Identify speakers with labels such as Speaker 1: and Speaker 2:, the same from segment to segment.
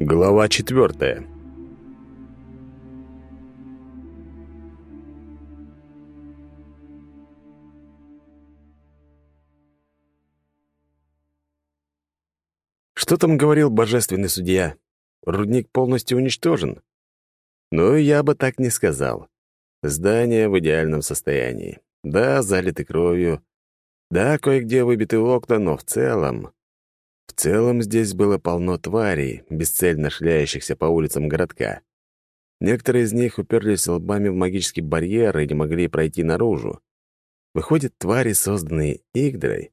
Speaker 1: Глава четвертая. Что там говорил божественный судья? Рудник полностью уничтожен? Ну, я бы так не сказал. Здание в идеальном состоянии. Да, залиты кровью. Да, кое-где выбиты окна, но в целом... В целом здесь было полно тварей, бесцельно шляющихся по улицам городка. Некоторые из них уперлись лбами в магический барьер и не могли пройти наружу. Выходит, твари, созданные Игдрой,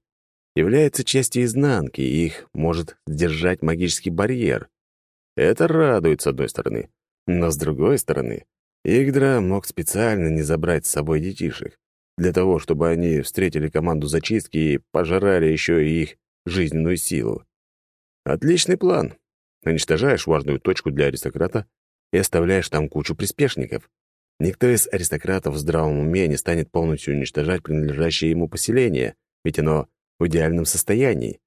Speaker 1: являются частью изнанки, и их может сдержать магический барьер. Это радует, с одной стороны. Но с другой стороны, Игдра мог специально не забрать с собой детишек, для того, чтобы они встретили команду зачистки и пожрали еще и их жизненную силу. Отличный план. Уничтожаешь важную точку для аристократа и оставляешь там кучу приспешников. Никто из аристократов в здравом уме не станет полностью уничтожать принадлежащее ему поселение, ведь оно в идеальном состоянии.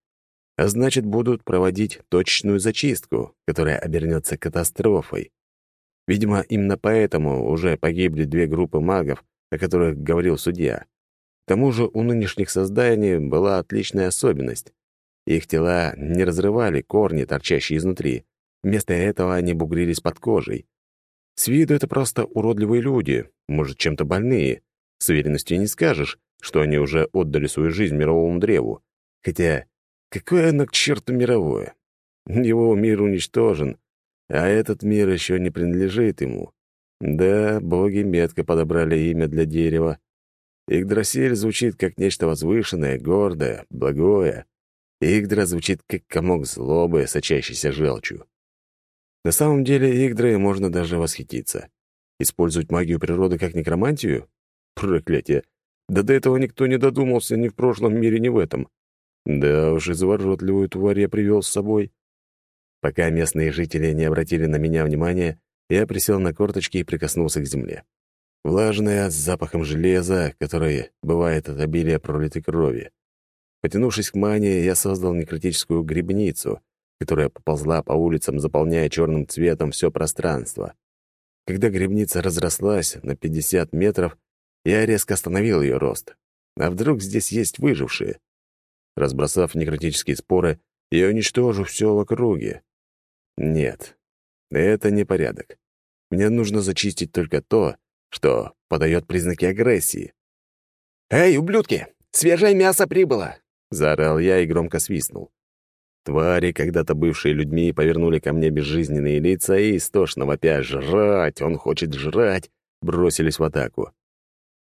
Speaker 1: А значит, будут проводить точечную зачистку, которая обернется катастрофой. Видимо, именно поэтому уже погибли две группы магов, о которых говорил судья. К тому же у нынешних созданий была отличная особенность. Их тела не разрывали корни, торчащие изнутри. Вместо этого они бугрились под кожей. С виду это просто уродливые люди, может, чем-то больные. С уверенностью не скажешь, что они уже отдали свою жизнь мировому древу. Хотя, какое оно к черту мировое? Его мир уничтожен, а этот мир еще не принадлежит ему. Да, боги метко подобрали имя для дерева. Игдрасиль звучит как нечто возвышенное, гордое, благое. Игдра звучит как комок злобы, сочащийся желчью. На самом деле Игдрой можно даже восхититься. Использовать магию природы как некромантию? Проклятие! Да до этого никто не додумался ни в прошлом мире, ни в этом. Да уж, изворотливую тварь я привел с собой. Пока местные жители не обратили на меня внимания, я присел на корточки и прикоснулся к земле. Влажная, с запахом железа, которое бывает от обилия пролитой крови. Потянувшись к мане, я создал некротическую грибницу, которая поползла по улицам, заполняя черным цветом все пространство. Когда грибница разрослась на 50 метров, я резко остановил ее рост. А вдруг здесь есть выжившие? Разбросав некротические споры, я уничтожу все в округе. Нет, это не порядок. Мне нужно зачистить только то, что подает признаки агрессии. «Эй, ублюдки! Свежее мясо прибыло!» — заорал я и громко свистнул. Твари, когда-то бывшие людьми, повернули ко мне безжизненные лица и, истошно вопя «Жрать! Он хочет жрать!» бросились в атаку.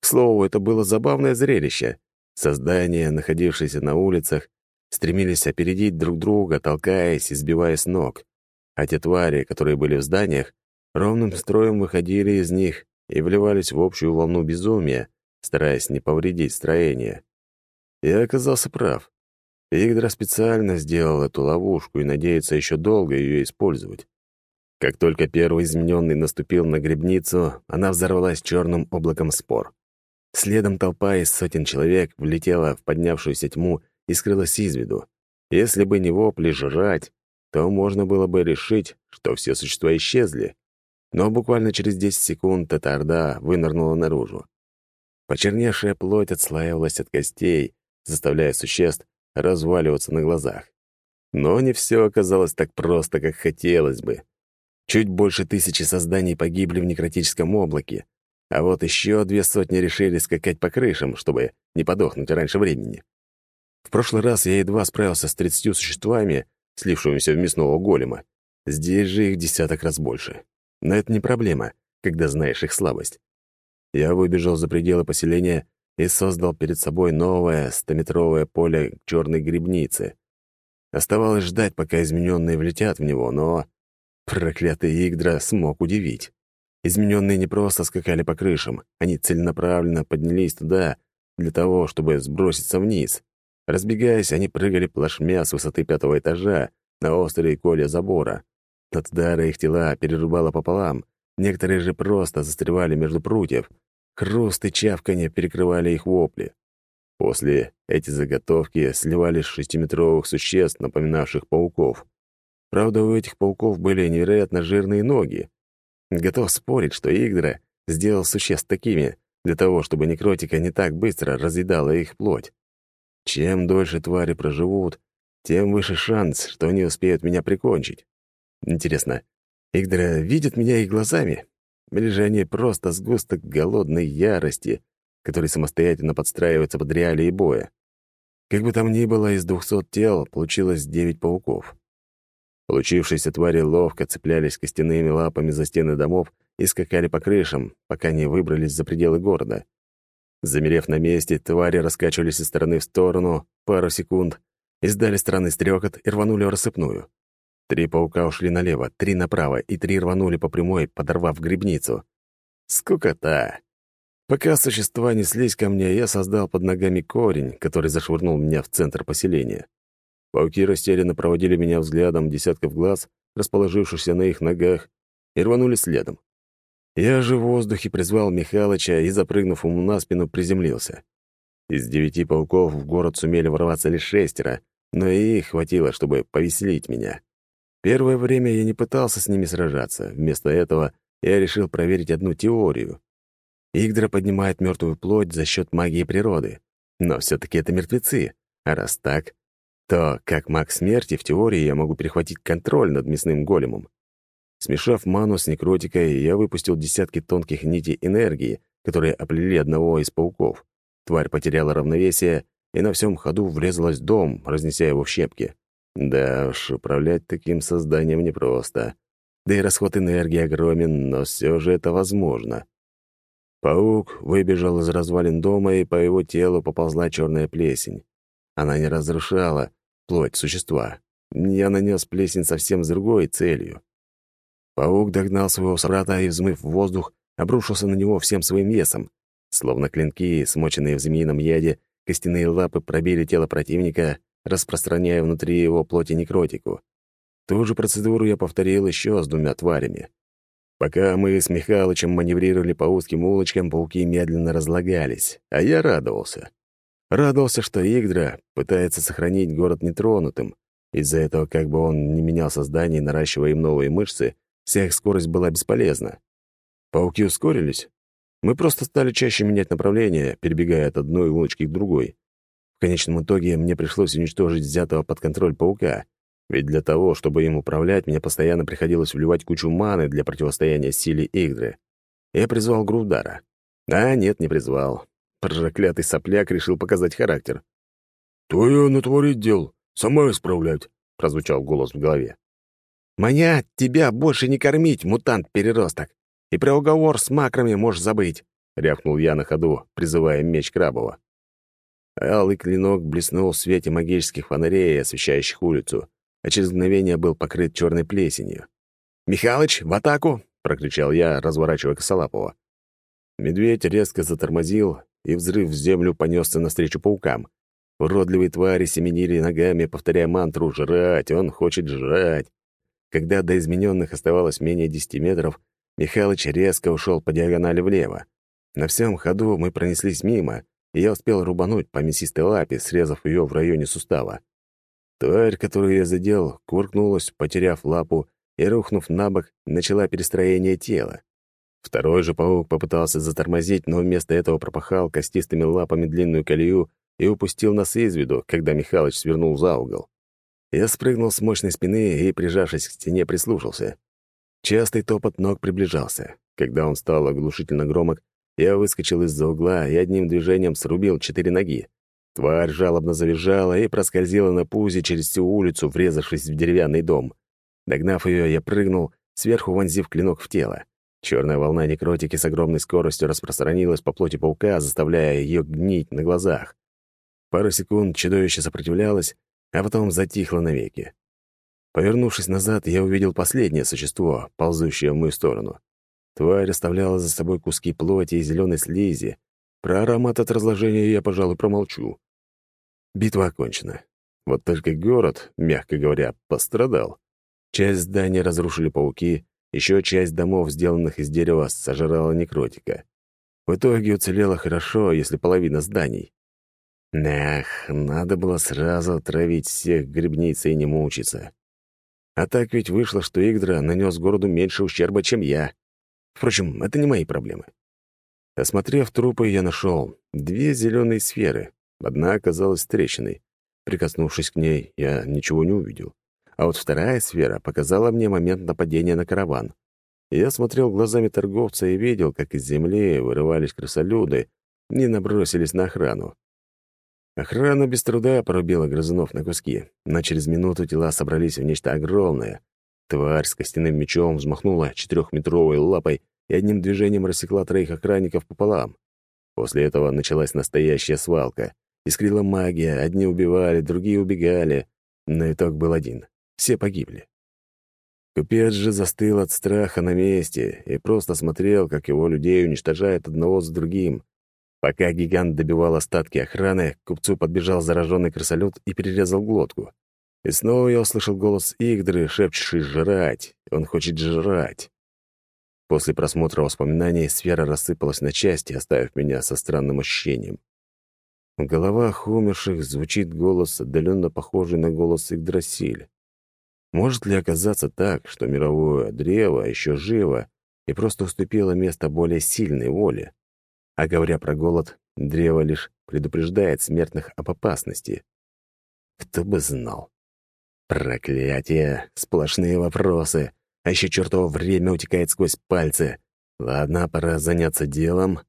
Speaker 1: К слову, это было забавное зрелище. Создания, находившиеся на улицах, стремились опередить друг друга, толкаясь и сбивая с ног а те твари, которые были в зданиях, ровным строем выходили из них и вливались в общую волну безумия, стараясь не повредить строение. Я оказался прав. Игдра специально сделал эту ловушку и надеется еще долго ее использовать. Как только первый измененный наступил на грибницу, она взорвалась черным облаком спор. Следом толпа из сотен человек влетела в поднявшуюся тьму и скрылась из виду. Если бы не вопли «жрать», то можно было бы решить, что все существа исчезли. Но буквально через 10 секунд эта орда вынырнула наружу. Почерневшая плоть отслаивалась от костей, заставляя существ разваливаться на глазах. Но не все оказалось так просто, как хотелось бы. Чуть больше тысячи созданий погибли в некротическом облаке, а вот еще две сотни решили скакать по крышам, чтобы не подохнуть раньше времени. В прошлый раз я едва справился с тридцатью существами, слившимися в мясного голема. Здесь же их десяток раз больше. Но это не проблема, когда знаешь их слабость. Я выбежал за пределы поселения и создал перед собой новое стометровое поле черной грибницы. Оставалось ждать, пока измененные влетят в него, но... Проклятый Игдра смог удивить. Измененные не просто скакали по крышам, они целенаправленно поднялись туда для того, чтобы сброситься вниз. Разбегаясь, они прыгали плашмя с высоты пятого этажа на острые коля забора. От удара их тела перерубало пополам, некоторые же просто застревали между прутьев. Хруст и чавканье перекрывали их вопли. После эти заготовки сливались шестиметровых существ, напоминавших пауков. Правда, у этих пауков были невероятно жирные ноги. Готов спорить, что Игдра сделал существ такими для того, чтобы некротика не так быстро разъедала их плоть. Чем дольше твари проживут, тем выше шанс, что они успеют меня прикончить. Интересно, Игдра видит меня их глазами? Или же они просто сгусток голодной ярости, который самостоятельно подстраивается под реалии боя? Как бы там ни было, из двухсот тел получилось девять пауков. Получившиеся твари ловко цеплялись костяными лапами за стены домов и скакали по крышам, пока не выбрались за пределы города. Замерев на месте, твари раскачивались из стороны в сторону пару секунд, издали странный стрекот и рванули в рассыпную. Три паука ушли налево, три направо, и три рванули по прямой, подорвав грибницу. Скукота! Пока существа неслись ко мне, я создал под ногами корень, который зашвырнул меня в центр поселения. Пауки растерянно проводили меня взглядом десятков глаз, расположившихся на их ногах, и рванули следом. Я же в воздухе призвал Михалыча и, запрыгнув ему на спину, приземлился. Из девяти пауков в город сумели ворваться лишь шестеро, но и их хватило, чтобы повеселить меня. Первое время я не пытался с ними сражаться. Вместо этого я решил проверить одну теорию. Игдра поднимает мертвую плоть за счет магии природы. Но все-таки это мертвецы. А раз так, то, как маг смерти, в теории я могу перехватить контроль над мясным големом. Смешав ману с некротикой, я выпустил десятки тонких нитей энергии, которые оплели одного из пауков. Тварь потеряла равновесие и на всем ходу врезалась в дом, разнеся его в щепки. Да уж, управлять таким созданием непросто. Да и расход энергии огромен, но все же это возможно. Паук выбежал из развалин дома, и по его телу поползла черная плесень. Она не разрушала, плоть существа. Я нанес плесень совсем с другой целью. Паук догнал своего собрата и, взмыв в воздух, обрушился на него всем своим весом. Словно клинки, смоченные в змеином яде, костяные лапы пробили тело противника, распространяя внутри его плоти некротику. Ту же процедуру я повторил еще с двумя тварями. Пока мы с Михалычем маневрировали по узким улочкам, пауки медленно разлагались, а я радовался. Радовался, что Игдра пытается сохранить город нетронутым. Из-за этого, как бы он ни менял создание, наращивая им новые мышцы, вся их скорость была бесполезна. Пауки ускорились. Мы просто стали чаще менять направление, перебегая от одной улочки к другой. В конечном итоге мне пришлось уничтожить взятого под контроль паука, ведь для того, чтобы им управлять, мне постоянно приходилось вливать кучу маны для противостояния силе Игдры. Я призвал Грувдара. А, нет, не призвал. Проклятый сопляк решил показать характер. «Твое натворить дел, сама исправлять», — прозвучал голос в голове. «Маня, тебя больше не кормить, мутант-переросток, и про уговор с макрами можешь забыть», — рявкнул я на ходу, призывая меч Крабова. Алый клинок блеснул в свете магических фонарей, освещающих улицу, а через мгновение был покрыт черной плесенью. «Михалыч, в атаку!» — прокричал я, разворачивая Косолапова. Медведь резко затормозил, и взрыв в землю понесся навстречу паукам. Уродливые твари семенили ногами, повторяя мантру «Жрать! Он хочет жрать!». Когда до измененных оставалось менее десяти метров, Михалыч резко ушел по диагонали влево. На всем ходу мы пронеслись мимо, я успел рубануть по мясистой лапе, срезав ее в районе сустава. Тварь, которую я задел, куркнулась, потеряв лапу, и, рухнув на бок, начала перестроение тела. Второй же паук попытался затормозить, но вместо этого пропахал костистыми лапами длинную колею и упустил нас из виду, когда Михалыч свернул за угол. Я спрыгнул с мощной спины и, прижавшись к стене, прислушался. Частый топот ног приближался. Когда он стал оглушительно громок, я выскочил из-за угла и одним движением срубил четыре ноги. Тварь жалобно завизжала и проскользила на пузе через всю улицу, врезавшись в деревянный дом. Догнав ее, я прыгнул, сверху вонзив клинок в тело. Черная волна некротики с огромной скоростью распространилась по плоти паука, заставляя ее гнить на глазах. Пару секунд чудовище сопротивлялось, а потом затихло навеки. Повернувшись назад, я увидел последнее существо, ползущее в мою сторону. Тварь оставляла за собой куски плоти и зеленой слизи. Про аромат от разложения я, пожалуй, промолчу. Битва окончена. Вот только город, мягко говоря, пострадал. Часть здания разрушили пауки, еще часть домов, сделанных из дерева, сожрала некротика. В итоге уцелело хорошо, если половина зданий. Эх, надо было сразу отравить всех грибниц и не мучиться. А так ведь вышло, что Игдра нанес городу меньше ущерба, чем я. Впрочем, это не мои проблемы. Осмотрев трупы, я нашел две зеленые сферы. Одна оказалась трещиной. Прикоснувшись к ней, я ничего не увидел. А вот вторая сфера показала мне момент нападения на караван. Я смотрел глазами торговца и видел, как из земли вырывались крысолюды, не набросились на охрану. Охрана без труда порубила грызунов на куски, но через минуту тела собрались в нечто огромное. Тварь с костяным мечом взмахнула четырехметровой лапой и одним движением рассекла троих охранников пополам. После этого началась настоящая свалка. Искрила магия, одни убивали, другие убегали, но итог был один — все погибли. Купец же застыл от страха на месте и просто смотрел, как его людей уничтожают одного за другим. Пока гигант добивал остатки охраны, купцу подбежал зараженный крысолют и перерезал глотку. И снова я услышал голос Игдры, шепчущий «жрать». Он хочет жрать. После просмотра воспоминаний сфера рассыпалась на части, оставив меня со странным ощущением. В головах умерших звучит голос, отдаленно похожий на голос Игдрасиль. Может ли оказаться так, что мировое древо еще живо и просто уступило место более сильной воле? А говоря про голод, древо лишь предупреждает смертных об опасности. Кто бы знал. Проклятие, сплошные вопросы. А еще чертово время утекает сквозь пальцы. Ладно, пора заняться делом.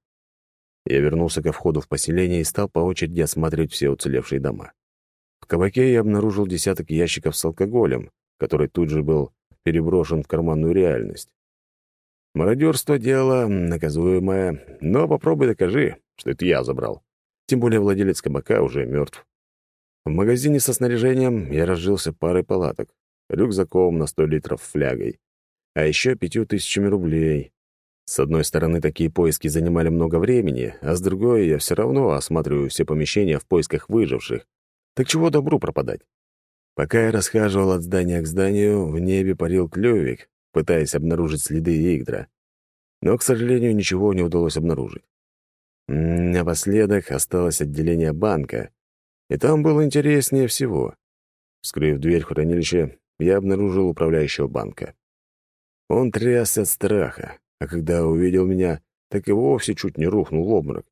Speaker 1: Я вернулся ко входу в поселение и стал по очереди осматривать все уцелевшие дома. В кабаке я обнаружил десяток ящиков с алкоголем, который тут же был переброшен в карманную реальность. Мародерство — дело наказуемое, но попробуй докажи, что это я забрал. Тем более владелец кабака уже мертв. В магазине со снаряжением я разжился парой палаток, рюкзаком на сто литров флягой а еще пятью тысячами рублей. С одной стороны, такие поиски занимали много времени, а с другой, я все равно осматриваю все помещения в поисках выживших. Так чего добру пропадать? Пока я расхаживал от здания к зданию, в небе парил клювик, пытаясь обнаружить следы Игдра. Но, к сожалению, ничего не удалось обнаружить. Напоследок осталось отделение банка, и там было интереснее всего. Вскрыв дверь в хранилище, я обнаружил управляющего банка. Он трясся от страха, а когда увидел меня, так и вовсе чуть не рухнул в обморок.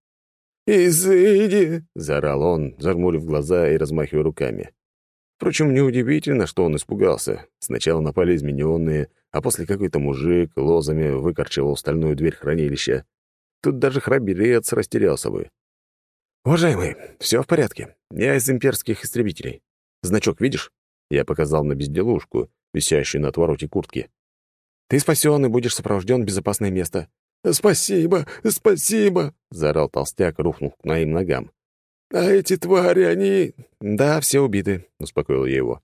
Speaker 1: «Изыди!» — заорал он, зажмурив глаза и размахивая руками. Впрочем, неудивительно, что он испугался. Сначала напали измененные, а после какой-то мужик лозами выкорчевал стальную дверь хранилища. Тут даже храбрец растерялся бы. «Уважаемый, все в порядке. Я из имперских истребителей. Значок видишь?» Я показал на безделушку, висящую на отвороте куртки. Ты спасен и будешь сопровожден в безопасное место». «Спасибо, спасибо!» — заорал толстяк, рухнув к моим ногам. «А эти твари, они...» «Да, все убиты», — успокоил я его.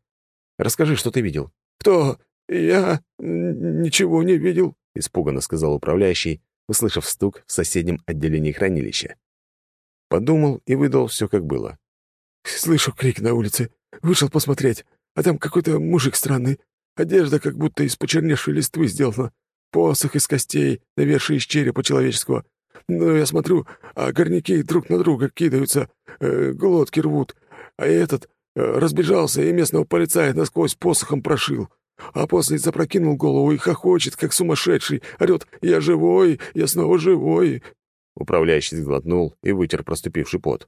Speaker 1: «Расскажи, что ты видел». «Кто? Я ничего не видел», — испуганно сказал управляющий, услышав стук в соседнем отделении хранилища. Подумал и выдал все, как было. «Слышу крик на улице. Вышел посмотреть, а там какой-то мужик странный. Одежда как будто из почерневшей листвы сделана. Посох из костей, навершие из черепа человеческого. Ну, я смотрю, а горняки друг на друга кидаются, э, глотки рвут. А этот э, разбежался и местного полицая насквозь посохом прошил. А после запрокинул голову и хохочет, как сумасшедший. Орёт «Я живой! Я снова живой!» Управляющий сглотнул и вытер проступивший пот.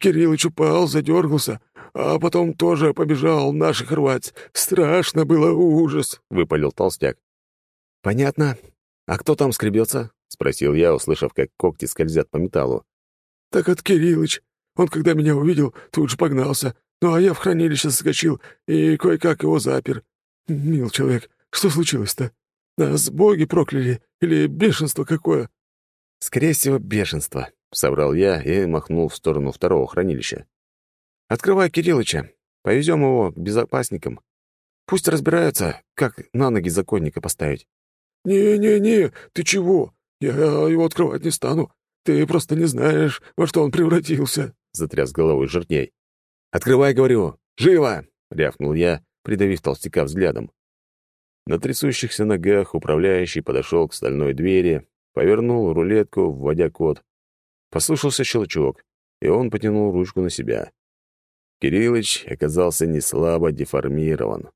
Speaker 1: Кириллыч упал, задергался, а потом тоже побежал наших рвать. Страшно было, ужас!» — выпалил толстяк. «Понятно. А кто там скребется?» — спросил я, услышав, как когти скользят по металлу. «Так от Кириллыч. Он, когда меня увидел, тут же погнался. Ну, а я в хранилище заскочил и кое-как его запер. Мил человек, что случилось-то? Нас боги прокляли или бешенство какое?» «Скорее всего, бешенство», — соврал я и махнул в сторону второго хранилища. «Открывай Кириллыча. Повезем его к безопасникам. Пусть разбираются, как на ноги законника поставить». «Не-не-не, ты чего? Я его открывать не стану. Ты просто не знаешь, во что он превратился», — затряс головой жертней. «Открывай, говорю! Живо!» — рявкнул я, придавив толстяка взглядом. На трясущихся ногах управляющий подошел к стальной двери, повернул рулетку, вводя код, Послушался щелчок, и он потянул ручку на себя. Кириллыч оказался не слабо деформирован.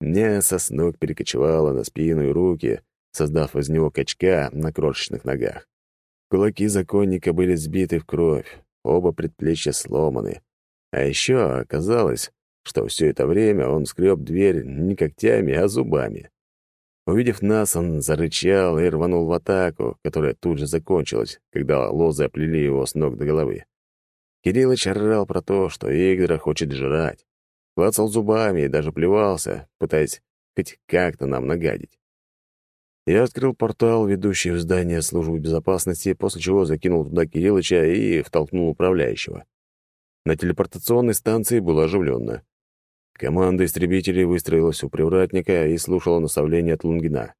Speaker 1: Мясо с ног перекочевало на спину и руки, создав из него качка на крошечных ногах. Кулаки законника были сбиты в кровь, оба предплечья сломаны. А еще оказалось, что все это время он скреб дверь не когтями, а зубами. Увидев нас, он зарычал и рванул в атаку, которая тут же закончилась, когда лозы оплели его с ног до головы. Кириллыч орал про то, что Игдра хочет жрать. Клацал зубами и даже плевался, пытаясь хоть как-то нам нагадить. Я открыл портал, ведущий в здание службы безопасности, после чего закинул туда Кириллыча и втолкнул управляющего. На телепортационной станции было оживленно. Команда истребителей выстроилась у привратника и слушала наставления от Лунгина.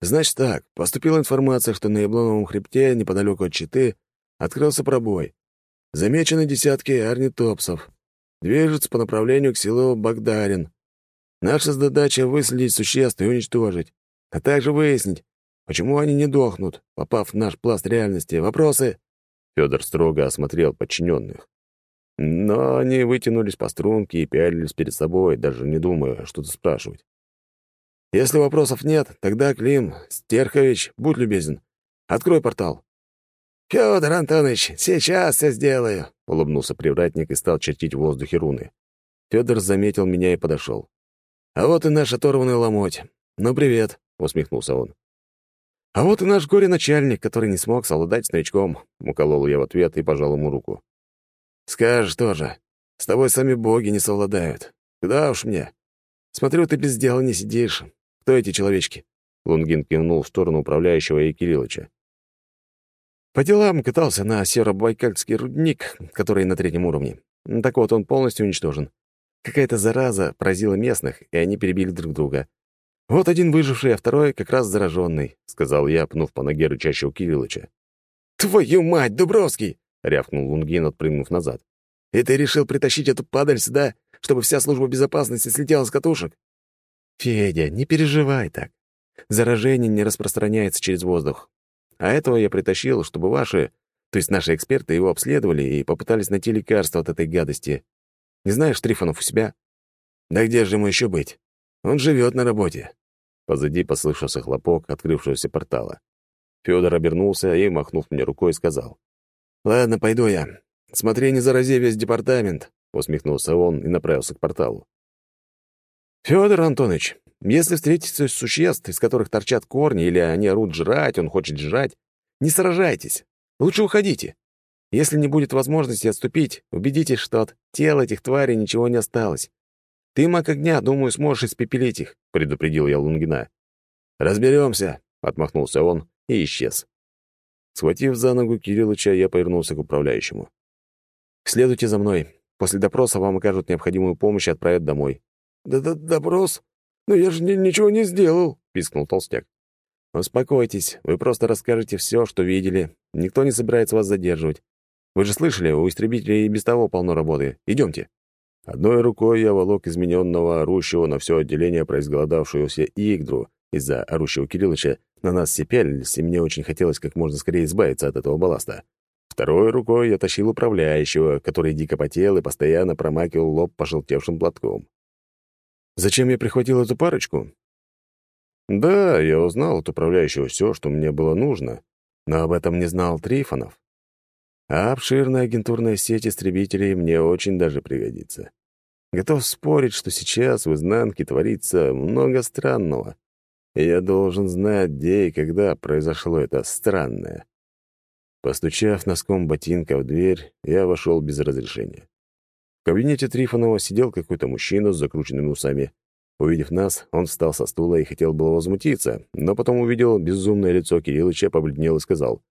Speaker 1: «Значит так, поступила информация, что на Яблоновом хребте, неподалеку от Читы, открылся пробой. Замечены десятки орнитопсов. Движутся по направлению к селу Багдарин. Наша задача — выследить существ и уничтожить, а также выяснить, почему они не дохнут, попав в наш пласт реальности. Вопросы?» Федор строго осмотрел подчиненных. Но они вытянулись по струнке и пялились перед собой, даже не думая что-то спрашивать. «Если вопросов нет, тогда, Клим, Стерхович, будь любезен, открой портал». «Фёдор Антонович, сейчас все сделаю», — улыбнулся привратник и стал чертить в воздухе руны. Федор заметил меня и подошел. «А вот и наш оторванный ломоть. Ну, привет», — усмехнулся он. «А вот и наш горе-начальник, который не смог совладать с новичком», — уколол я в ответ и пожал ему руку. «Скажешь тоже. С тобой сами боги не совладают. Куда уж мне. Смотрю, ты без дела не сидишь. Кто эти человечки?» Лунгин кивнул в сторону управляющего и Кириллыча. «По делам катался на серо-байкальский рудник, который на третьем уровне. Так вот, он полностью уничтожен. Какая-то зараза поразила местных, и они перебили друг друга. Вот один выживший, а второй как раз зараженный», — сказал я, пнув по ноге рычащего Кириллыча. «Твою мать, Дубровский! — рявкнул Лунгин, отпрыгнув назад. «И ты решил притащить эту падаль сюда, чтобы вся служба безопасности слетела с катушек?» «Федя, не переживай так. Заражение не распространяется через воздух. А этого я притащил, чтобы ваши, то есть наши эксперты, его обследовали и попытались найти лекарство от этой гадости. Не знаешь Трифонов у себя?» «Да где же ему еще быть? Он живет на работе». Позади послышался хлопок открывшегося портала. Федор обернулся и, махнув мне рукой, сказал. «Ладно, пойду я. Смотри, не зарази весь департамент», — усмехнулся он и направился к порталу. «Фёдор Антонович, если встретите существ, из которых торчат корни, или они орут жрать, он хочет жрать, не сражайтесь. Лучше уходите. Если не будет возможности отступить, убедитесь, что от тел этих тварей ничего не осталось. Ты, маг огня, думаю, сможешь испепелить их», — предупредил я Лунгина. «Разберемся», — отмахнулся он и исчез. Схватив за ногу Кириллыча, я повернулся к управляющему. «Следуйте за мной. После допроса вам окажут необходимую помощь и отправят домой». «Да-да, допрос? Но я же ничего не сделал», — пискнул толстяк. «Успокойтесь, вы просто расскажете все, что видели. Никто не собирается вас задерживать. Вы же слышали, у истребителей и без того полно работы. Идемте». Одной рукой я волок измененного, орущего на все отделение произголодавшуюся Игдру из-за орущего Кириллыча на нас все пялились, и мне очень хотелось как можно скорее избавиться от этого балласта. Второй рукой я тащил управляющего, который дико потел и постоянно промакивал лоб пожелтевшим платком. Зачем я прихватил эту парочку? Да, я узнал от управляющего все, что мне было нужно, но об этом не знал Трифонов. А обширная агентурная сеть истребителей мне очень даже пригодится. Готов спорить, что сейчас в изнанке творится много странного я должен знать, где и когда произошло это странное. Постучав носком ботинка в дверь, я вошел без разрешения. В кабинете Трифонова сидел какой-то мужчина с закрученными усами. Увидев нас, он встал со стула и хотел было возмутиться, но потом увидел безумное лицо Кириллыча, побледнел и сказал.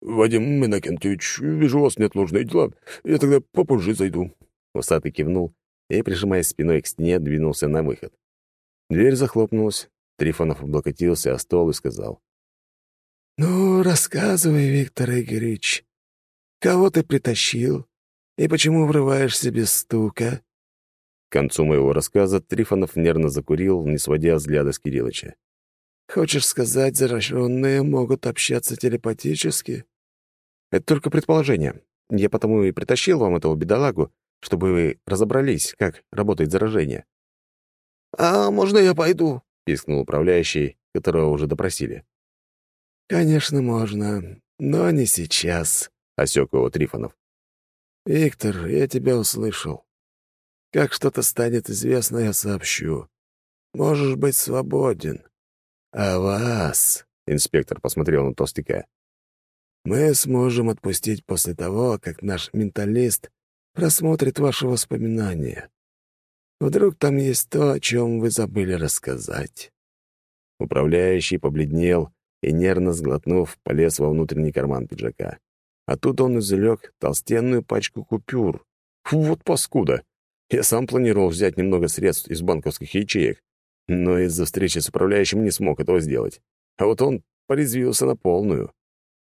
Speaker 1: «Вадим Иннокентьевич, вижу, у вас нет нужные дела. Я тогда попозже зайду». Усатый кивнул и, прижимаясь спиной к стене, двинулся на выход. Дверь захлопнулась, Трифонов облокотился о стол и сказал. «Ну, рассказывай, Виктор Игоревич, кого ты притащил и почему врываешься без стука?» К концу моего рассказа Трифонов нервно закурил, не сводя взгляда с Кириллыча.
Speaker 2: «Хочешь сказать, зараженные могут общаться телепатически?»
Speaker 1: «Это только предположение. Я потому и притащил вам этого бедолагу, чтобы вы разобрались, как работает заражение.
Speaker 2: «А можно я пойду?»
Speaker 1: — пискнул управляющий, которого уже допросили.
Speaker 2: «Конечно, можно, но не сейчас», —
Speaker 1: осек его Трифонов.
Speaker 2: «Виктор, я тебя услышал. Как что-то станет известно, я сообщу. Можешь быть свободен. А вас, — инспектор посмотрел на толстяка, — мы сможем отпустить после того, как наш менталист просмотрит ваши воспоминания. Вдруг там есть то, о чем вы забыли рассказать».
Speaker 1: Управляющий побледнел и, нервно сглотнув, полез во внутренний карман пиджака. Оттуда он извлек толстенную пачку купюр. Фу, вот паскуда! Я сам планировал взять немного средств из банковских ячеек, но из-за встречи с управляющим не смог этого сделать. А вот он порезвился на полную.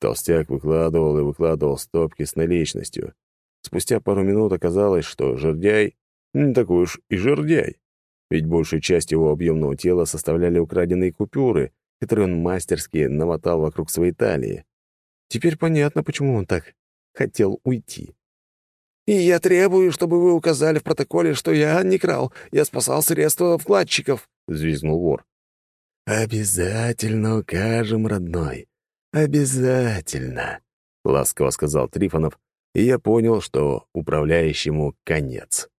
Speaker 1: Толстяк выкладывал и выкладывал стопки с наличностью. Спустя пару минут оказалось, что жердяй не такой уж и жердяй. Ведь большую часть его объемного тела составляли украденные купюры, которые он мастерски намотал вокруг своей талии. Теперь понятно, почему он так хотел уйти.
Speaker 2: «И я требую, чтобы вы указали в протоколе, что я не крал, я спасал средства вкладчиков», — взвизгнул вор.
Speaker 1: «Обязательно укажем, родной, обязательно», — ласково сказал Трифонов, и я понял, что управляющему конец.